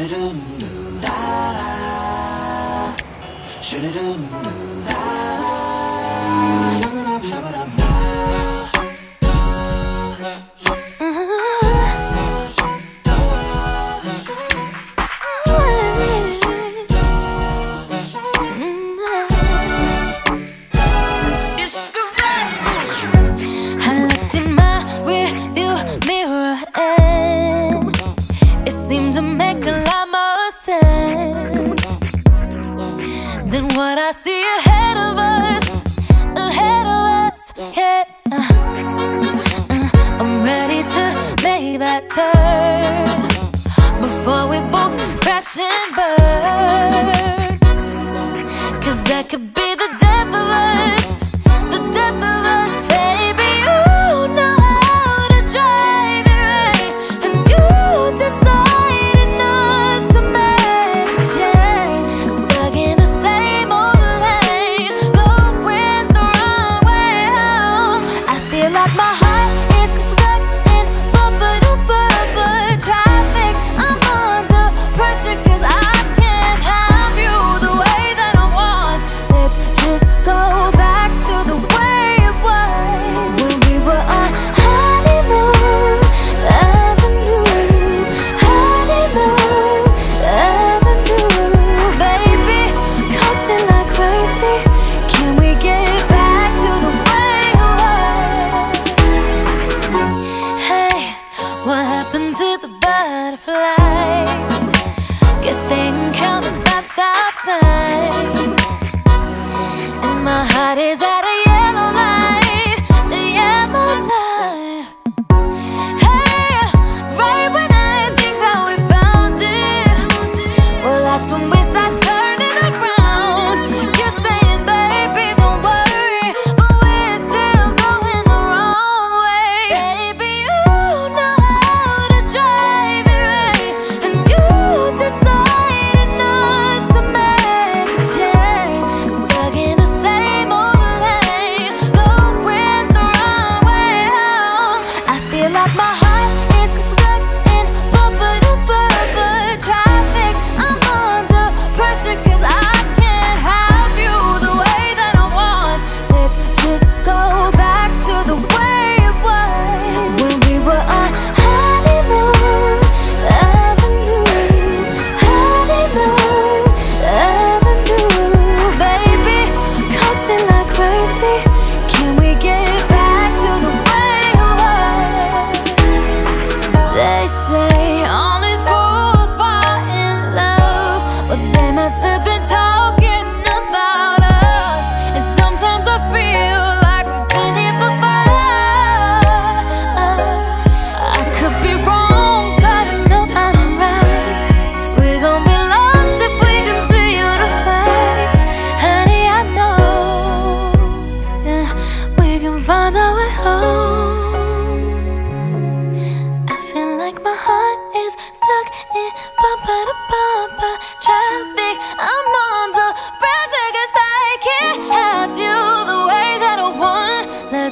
Shunadum doo da da. Shunadum doo da da. Make a than what I see ahead of us, ahead of us. Yeah, uh, uh, I'm ready to make that turn before we both crash and burn. cause I happened to the butterflies? Guess they ain't counting by stop signs. And my heart is.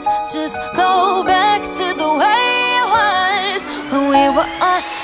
let's just go back to the way it was when we were on.